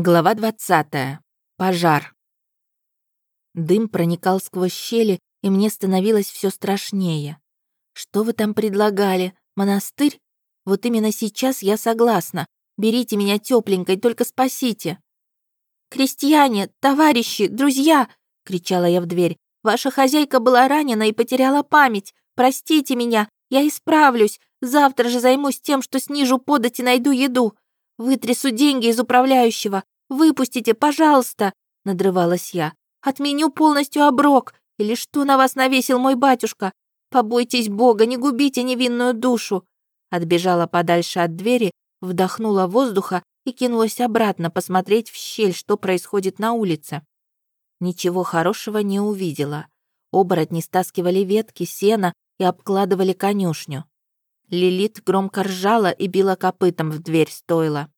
Глава 20. Пожар. Дым проникал сквозь щели, и мне становилось все страшнее. Что вы там предлагали? Монастырь? Вот именно сейчас я согласна. Берите меня тепленькой, только спасите. «Крестьяне, товарищи, друзья!» — кричала я в дверь. «Ваша хозяйка была ранена и потеряла память. Простите меня, я исправлюсь. Завтра же займусь тем, что снижу подать и найду еду. «Вытрясу деньги из управляющего! Выпустите, пожалуйста!» — надрывалась я. «Отменю полностью оброк! Или что на вас навесил мой батюшка? Побойтесь Бога, не губите невинную душу!» Отбежала подальше от двери, вдохнула воздуха и кинулась обратно посмотреть в щель, что происходит на улице. Ничего хорошего не увидела. Оборотни стаскивали ветки, сена и обкладывали конюшню. Лилит громко ржала и била копытом в дверь стойла.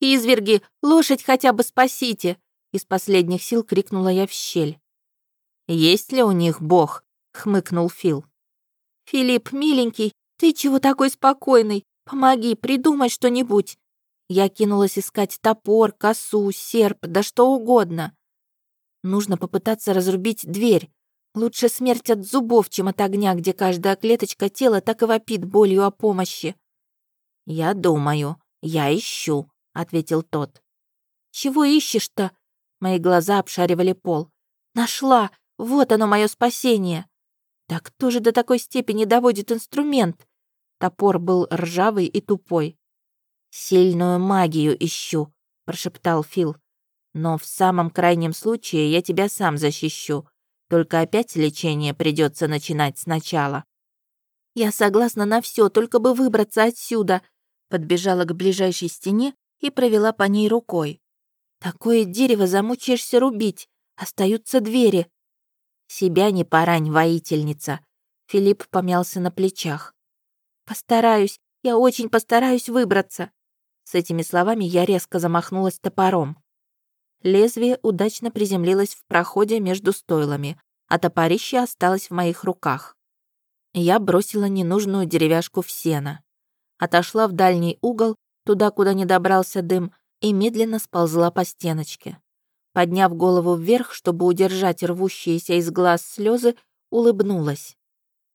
«Изверги, лошадь хотя бы спасите!» Из последних сил крикнула я в щель. «Есть ли у них бог?» — хмыкнул Фил. «Филипп, миленький, ты чего такой спокойный? Помоги, придумай что-нибудь!» Я кинулась искать топор, косу, серп, да что угодно. Нужно попытаться разрубить дверь, Лучше смерть от зубов, чем от огня, где каждая клеточка тела так и вопит болью о помощи. «Я думаю, я ищу», — ответил тот. «Чего ищешь-то?» Мои глаза обшаривали пол. «Нашла! Вот оно, мое спасение!» «Да кто же до такой степени доводит инструмент?» Топор был ржавый и тупой. «Сильную магию ищу», — прошептал Фил. «Но в самом крайнем случае я тебя сам защищу. Только опять лечение придется начинать сначала. Я согласна на все, только бы выбраться отсюда. Подбежала к ближайшей стене и провела по ней рукой. Такое дерево замучаешься рубить. Остаются двери. Себя не порань, воительница. Филипп помялся на плечах. Постараюсь, я очень постараюсь выбраться. С этими словами я резко замахнулась топором. Лезвие удачно приземлилось в проходе между стойлами, а топорище осталось в моих руках. Я бросила ненужную деревяшку в сено. Отошла в дальний угол, туда, куда не добрался дым, и медленно сползла по стеночке. Подняв голову вверх, чтобы удержать рвущиеся из глаз слезы, улыбнулась.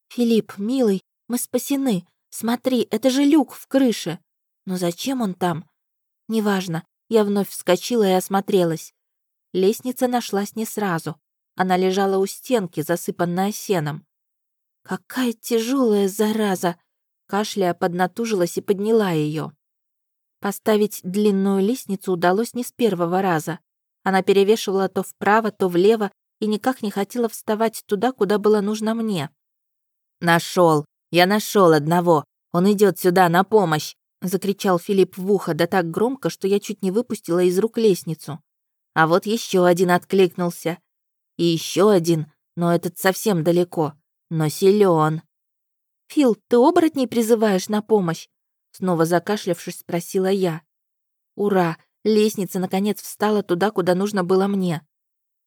«Филипп, милый, мы спасены. Смотри, это же люк в крыше. Но зачем он там? Неважно, я вновь вскочила и осмотрелась. Лестница нашлась не сразу. Она лежала у стенки, засыпанная сеном. «Какая тяжелая зараза!» Кашляя, поднатужилась и подняла ее. Поставить длинную лестницу удалось не с первого раза. Она перевешивала то вправо, то влево и никак не хотела вставать туда, куда было нужно мне. Нашел, Я нашел одного! Он идет сюда на помощь!» Закричал Филипп в ухо, да так громко, что я чуть не выпустила из рук лестницу. А вот еще один откликнулся. И еще один, но этот совсем далеко, но силен. «Фил, ты оборотней призываешь на помощь?» Снова закашлявшись, спросила я. «Ура! Лестница, наконец, встала туда, куда нужно было мне».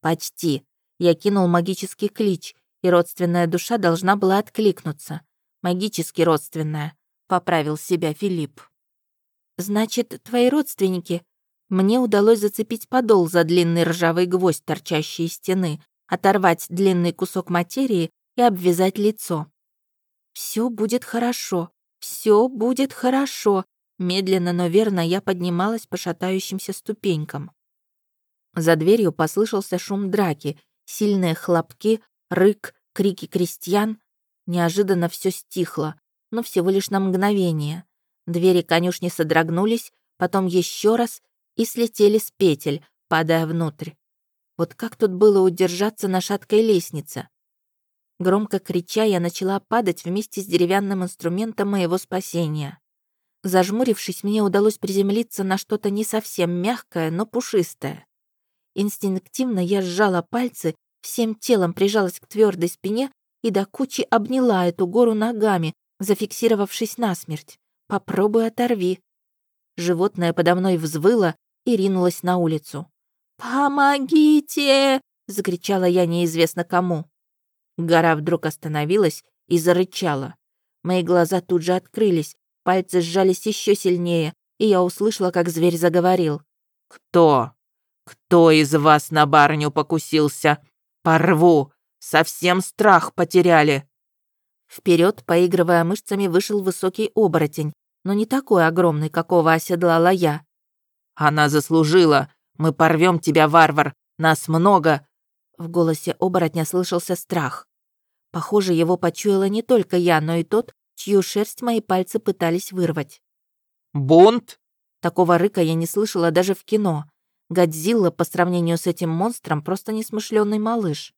«Почти. Я кинул магический клич, и родственная душа должна была откликнуться. Магически родственная поправил себя Филипп. «Значит, твои родственники?» Мне удалось зацепить подол за длинный ржавый гвоздь, торчащий из стены, оторвать длинный кусок материи и обвязать лицо. Все будет хорошо, все будет хорошо», Медленно, но верно я поднималась по шатающимся ступенькам. За дверью послышался шум драки, сильные хлопки, рык, крики крестьян. Неожиданно все стихло но всего лишь на мгновение. Двери конюшни содрогнулись, потом еще раз и слетели с петель, падая внутрь. Вот как тут было удержаться на шаткой лестнице? Громко крича, я начала падать вместе с деревянным инструментом моего спасения. Зажмурившись, мне удалось приземлиться на что-то не совсем мягкое, но пушистое. Инстинктивно я сжала пальцы, всем телом прижалась к твердой спине и до кучи обняла эту гору ногами, зафиксировавшись насмерть. «Попробуй оторви». Животное подо мной взвыло и ринулось на улицу. «Помогите!» — закричала я неизвестно кому. Гора вдруг остановилась и зарычала. Мои глаза тут же открылись, пальцы сжались еще сильнее, и я услышала, как зверь заговорил. «Кто? Кто из вас на барыню покусился? Порву! Совсем страх потеряли!» Вперед, поигрывая мышцами, вышел высокий оборотень, но не такой огромный, какого оседлала я. «Она заслужила! Мы порвем тебя, варвар! Нас много!» В голосе оборотня слышался страх. Похоже, его почуяла не только я, но и тот, чью шерсть мои пальцы пытались вырвать. «Бунт?» Такого рыка я не слышала даже в кино. Годзилла по сравнению с этим монстром просто несмышленный малыш.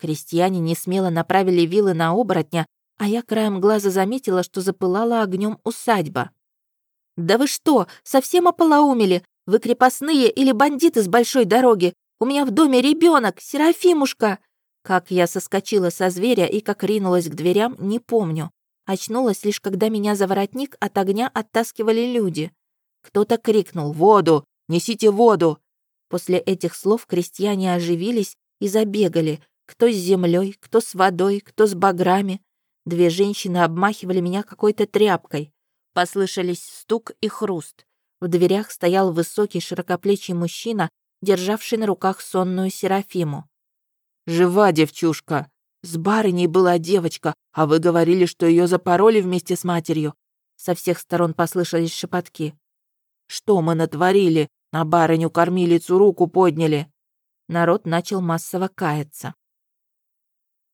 Крестьяне не смело направили вилы на оборотня, а я краем глаза заметила, что запылала огнем усадьба. «Да вы что, совсем ополоумели? Вы крепостные или бандиты с большой дороги? У меня в доме ребенок, Серафимушка!» Как я соскочила со зверя и как ринулась к дверям, не помню. Очнулась лишь, когда меня за воротник от огня оттаскивали люди. Кто-то крикнул «Воду! Несите воду!» После этих слов крестьяне оживились и забегали, кто с землей, кто с водой, кто с баграми. Две женщины обмахивали меня какой-то тряпкой. Послышались стук и хруст. В дверях стоял высокий широкоплечий мужчина, державший на руках сонную Серафиму. «Жива девчушка! С барыней была девочка, а вы говорили, что ее запороли вместе с матерью!» Со всех сторон послышались шепотки. «Что мы натворили? На барыню-кормилицу руку подняли!» Народ начал массово каяться.